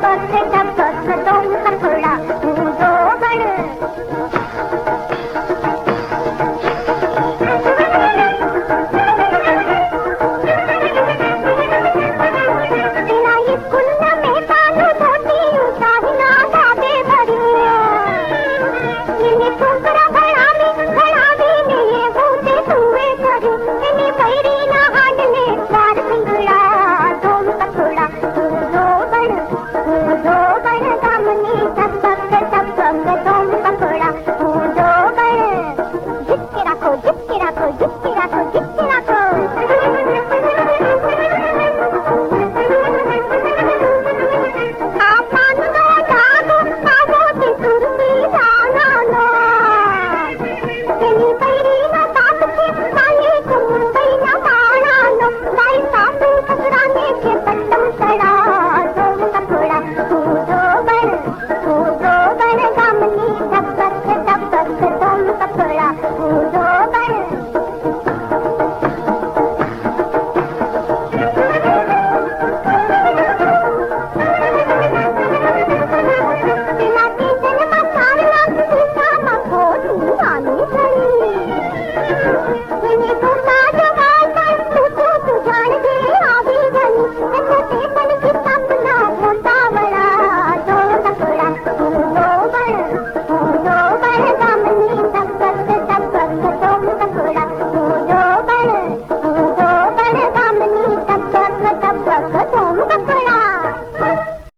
左脚下，左向东。never get.